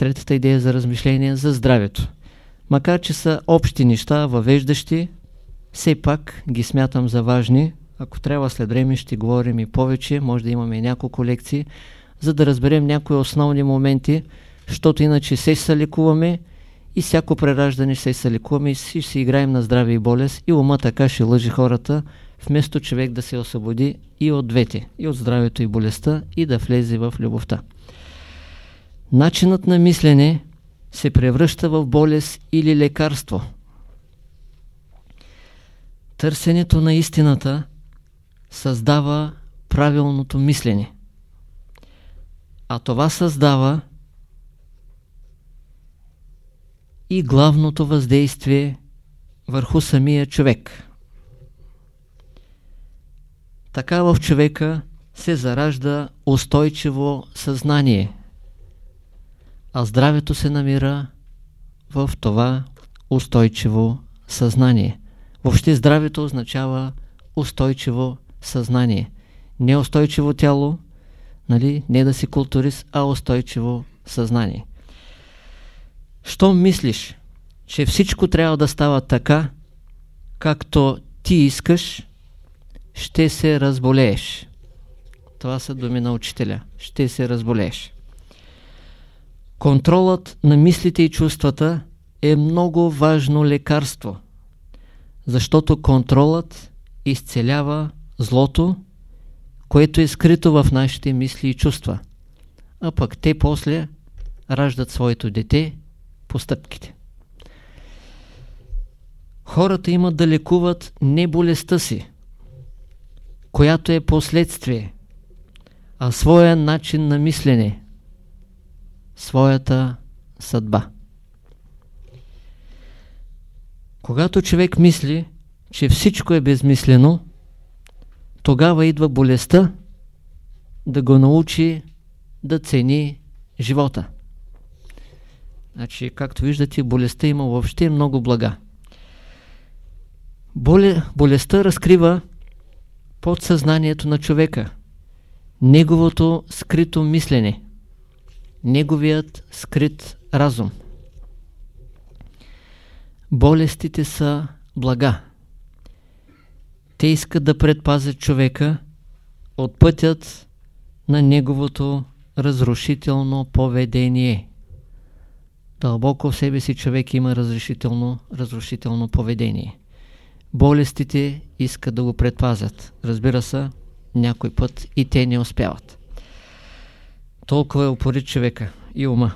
третата идея за размишление за здравето. Макар, че са общи неща, въвеждащи, все пак ги смятам за важни. Ако трябва след време ще говорим и повече, може да имаме и няколко лекции, за да разберем някои основни моменти, защото иначе се се лекуваме и всяко прераждане се се лекуваме и ще си играем на здраве и болест и ума така ще лъжи хората, вместо човек да се освободи и от двете, и от здравето и болестта и да влезе в любовта. Начинът на мислене се превръща в болест или лекарство. Търсенето на истината създава правилното мислене. А това създава и главното въздействие върху самия човек. Така в човека се заражда устойчиво съзнание, а здравето се намира в това устойчиво съзнание. Въобще здравето означава устойчиво съзнание. Не устойчиво тяло, нали? не да си културист, а устойчиво съзнание. Що мислиш, че всичко трябва да става така, както ти искаш, ще се разболееш. Това са думи на учителя. Ще се разболееш. Контролът на мислите и чувствата е много важно лекарство, защото контролът изцелява злото, което е скрито в нашите мисли и чувства. А пък те после раждат своето дете постъпките. Хората имат да лекуват не болестта си, която е последствие, а своя начин на мислене, своята съдба. Когато човек мисли, че всичко е безмислено, тогава идва болестта да го научи да цени живота. Значи, както виждате, болестта има въобще много блага. Боле, болестта разкрива подсъзнанието на човека, неговото скрито мислене, неговият скрит разум. Болестите са блага. Те искат да предпазят човека от пътят на неговото разрушително поведение. Дълбоко в себе си човек има разрешително, разрушително поведение. Болестите искат да го предпазят. Разбира се, някой път и те не успяват. Толкова е упорит човека и ума.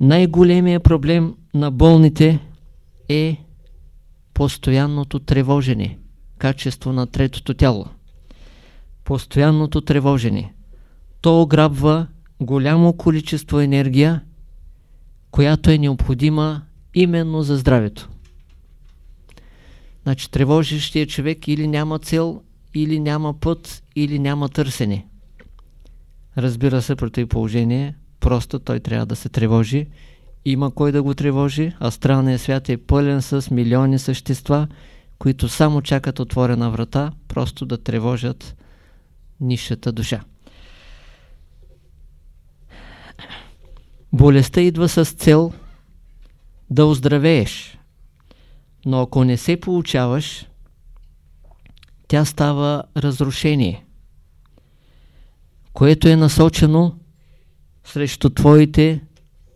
Най-големият проблем на болните е постоянното тревожене, качество на третото тяло. Постоянното тревожене. То ограбва голямо количество енергия, която е необходима именно за здравето. Значи тревожещия човек или няма цел, или няма път, или няма търсене. Разбира се, при този положение, просто той трябва да се тревожи. Има кой да го тревожи. Астралният свят е пълен с милиони същества, които само чакат отворена врата, просто да тревожат нишата душа. Болестта идва с цел да оздравееш. Но ако не се получаваш, тя става разрушение, което е насочено срещу твоите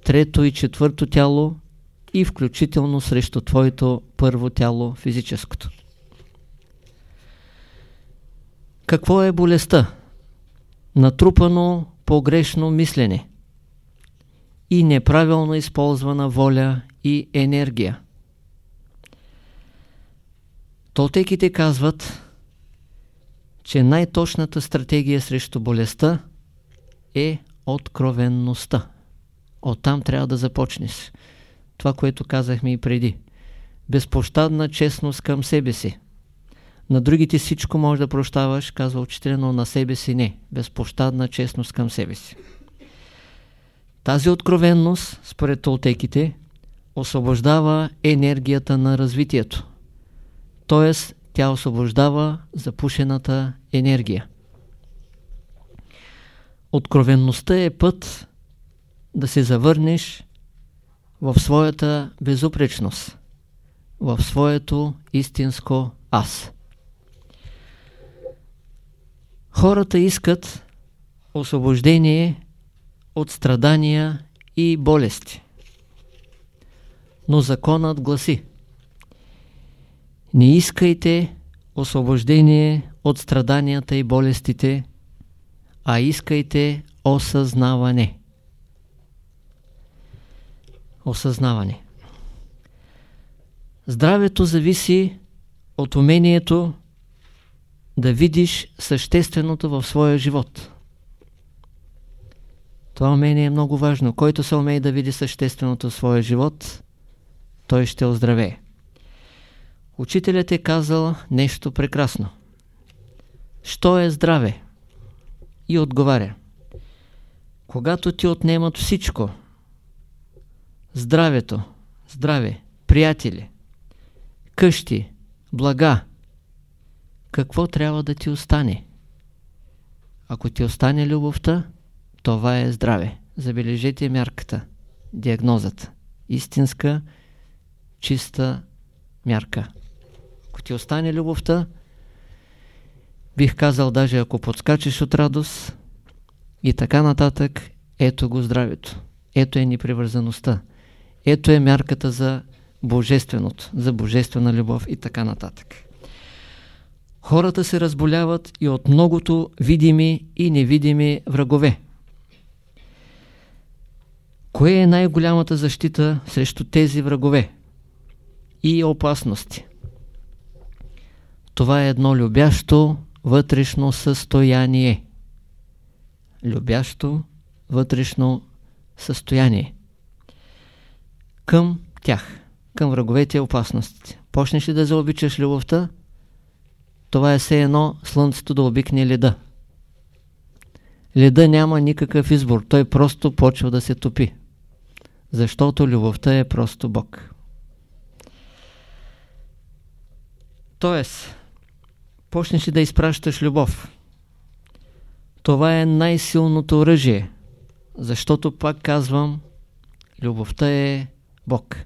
трето и четвърто тяло и включително срещу твоето първо тяло, физическото. Какво е болестта? Натрупано погрешно мислене и неправилно използвана воля и енергия. Толтеките казват, че най-точната стратегия срещу болестта е откровенността. Оттам трябва да започнеш. Това, което казахме и преди. Безпощадна честност към себе си. На другите всичко може да прощаваш, казва учителя, но на себе си не. Безпощадна честност към себе си. Тази откровенност, според толтеките, освобождава енергията на развитието. Тоест, тя освобождава запушената енергия. Откровенността е път да се завърнеш в своята безупречност, в своето истинско аз. Хората искат освобождение от страдания и болести. Но законът гласи Не искайте освобождение от страданията и болестите, а искайте осъзнаване. Осъзнаване. Здравето зависи от умението да видиш същественото в своя живот. Това умение е много важно. Който се умее да види същественото в своя живот, той ще оздравее. Учителят е казал нещо прекрасно. Що е здраве? И отговаря. Когато ти отнемат всичко, здравето, здраве, приятели, къщи, блага, какво трябва да ти остане? Ако ти остане любовта, това е здраве. Забележете мярката, диагнозата. Истинска, чиста мярка. Ако ти остане любовта, бих казал даже ако подскачаш от радост и така нататък, ето го здравето. Ето е непривързаността. Ето е мярката за божественото, за божествена любов и така нататък. Хората се разболяват и от многото видими и невидими врагове. Кое е най-голямата защита срещу тези врагове и опасности? Това е едно любящо вътрешно състояние. Любящо вътрешно състояние. Към тях, към враговете и опасностите. Почнеш ли да заобичаш любовта, това е все едно слънцето да обикне леда. Леда няма никакъв избор, той просто почва да се топи. Защото любовта е просто Бог. Тоест, почнеш ли да изпращаш любов. Това е най-силното оръжие, защото пак казвам, любовта е Бог.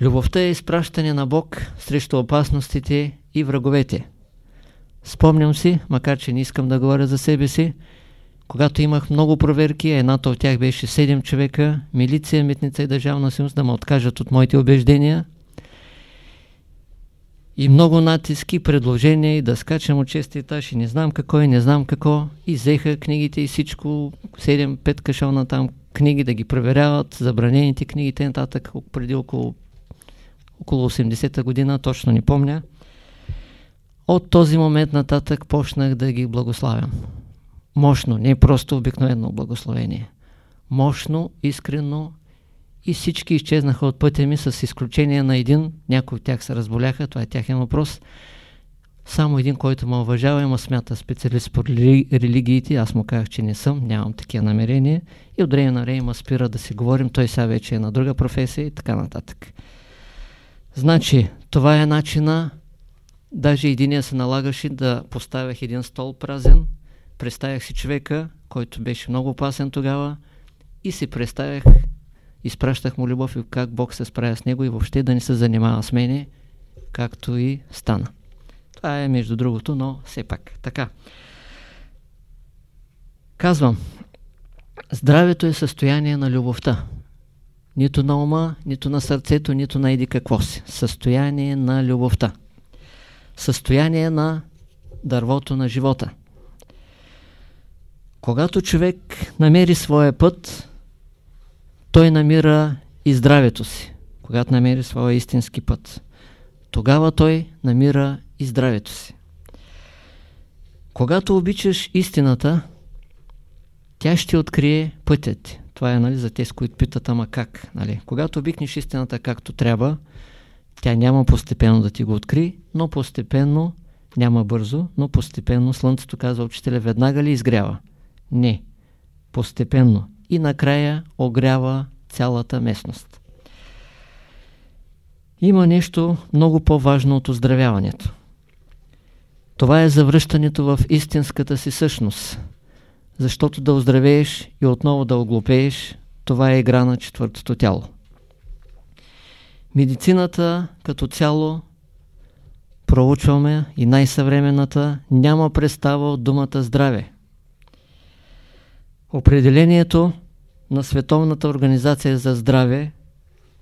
Любовта е изпращане на Бог срещу опасностите и враговете. Спомням си, макар че не искам да говоря за себе си, когато имах много проверки, едната от тях беше 7 човека, милиция, митница и държавна силност да ме откажат от моите убеждения и много натиски, предложения и да скачам от чести етаж и не знам какво и не знам какво и взеха книгите и всичко, 7-5 кашона там книги да ги проверяват, забранените книги, те нататък преди около около 80-та година, точно не помня. От този момент нататък почнах да ги благославям. Мощно, не просто обикновено благословение. Мощно, искрено и всички изчезнаха от пътя ми с изключение на един, някои от тях се разболяха, това е тяхен въпрос. Само един, който ме уважава и ме смята специалист по религиите, аз му казах, че не съм, нямам такива намерения. И от време на време ме спира да си говорим, той сега вече е на друга професия и така нататък. Значи, това е начина, даже единия се налагаше да поставях един стол празен, представях си човека, който беше много опасен тогава. И си представях, изпращах му любов и как Бог се справя с него и въобще да не се занимава с мене, както и стана. Това е между другото, но все пак. Така. Казвам, здравето е състояние на любовта нито на ума, нито на сърцето, нито на еди какво си. Състояние на любовта. Състояние на дървото на живота. Когато човек намери своя път, той намира и здравето си. Когато намери своя истински път, тогава той намира и здравето си. Когато обичаш истината, тя ще открие пътят. Това е нали, за тези, които питат, ама как? Нали? Когато обикнеш истината както трябва, тя няма постепенно да ти го откри, но постепенно, няма бързо, но постепенно слънцето, казва учителя, веднага ли изгрява? Не. Постепенно. И накрая огрява цялата местност. Има нещо много по-важно от оздравяването. Това е завръщането в истинската си същност. защото да оздравееш и отново да оглупееш, това е игра на четвъртото тяло. Медицината като цяло проучваме и най-съвременната няма представа от думата здраве. Определението на Световната организация за здраве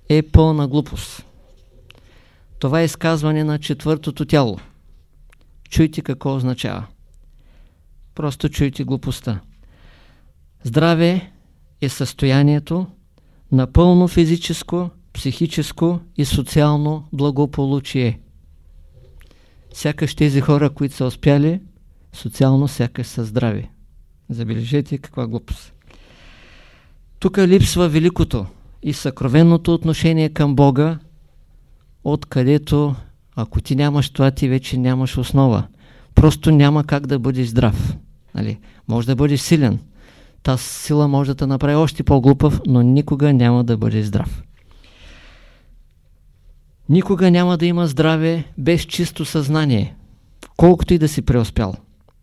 е пълна глупост. Това е изказване на четвъртото тяло. Чуйте какво означава. Просто чуйте глупостта. Здраве е състоянието на пълно физическо, психическо и социално благополучие. Сякаш тези хора, които са успяли, социално сякаш са здрави. Забележете каква глупост. Тук липсва великото и съкровенното отношение към Бога, откъдето, ако ти нямаш това, ти вече нямаш основа. Просто няма как да бъдеш здрав. Нали? Може да бъдеш силен. Та сила може да те направи още по-глупав, но никога няма да бъдеш здрав. Никога няма да има здраве без чисто съзнание, колкото и да си преуспял.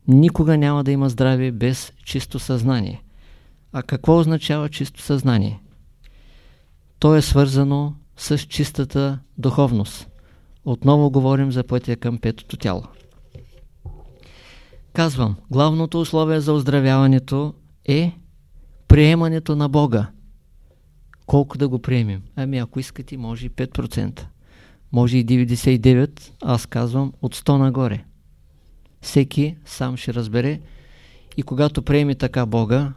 Никога няма да има здраве без чисто съзнание. А какво означава чисто съзнание? То е свързано с чистата духовност. Отново говорим за пътя към петото тяло. Казвам, главното условие за оздравяването е приемането на Бога. Колко да го приемем? Ами ако искате, може и 5%. Може и 99%, аз казвам от 100 нагоре. Всеки сам ще разбере и когато приеме така Бога,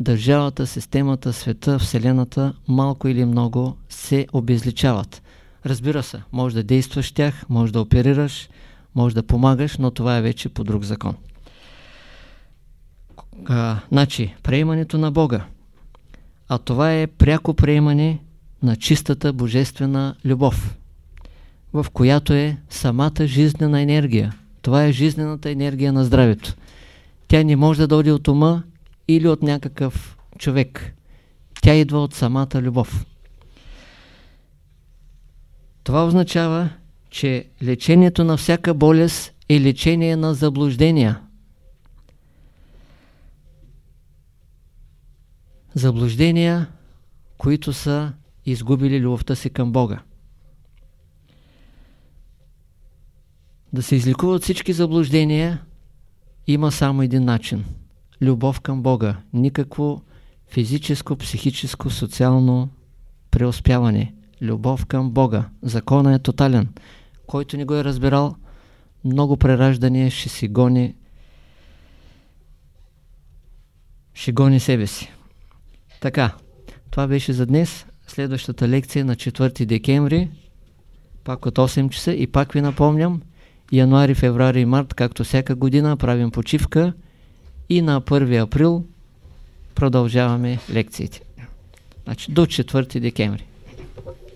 държавата, системата, света, Вселената малко или много се обезличават. Разбира се, може да действаш тях, може да оперираш, може да помагаш, но това е вече по друг закон. А, значи, приемането на Бога. А това е пряко приемане на чистата божествена любов, в която е самата жизнена енергия. Това е жизнената енергия на здравето. Тя не може да дойде от ума или от някакъв човек. Тя идва от самата любов. Това означава, че лечението на всяка болест е лечение на заблуждения. Заблуждения, които са изгубили любовта си към Бога. Да се изликуват всички заблуждения има само един начин. Любов към Бога. Никакво физическо, психическо, социално преуспяване. Любов към Бога. Законът е тотален. Който не го е разбирал, много прераждане ще си гони ще гони себе си. Така, това беше за днес. Следващата лекция на 4 декември, пак от 8 часа и пак ви напомням, януари, феврари и март, както всяка година, правим почивка и на 1 април продължаваме лекциите. Значи до 4 декември.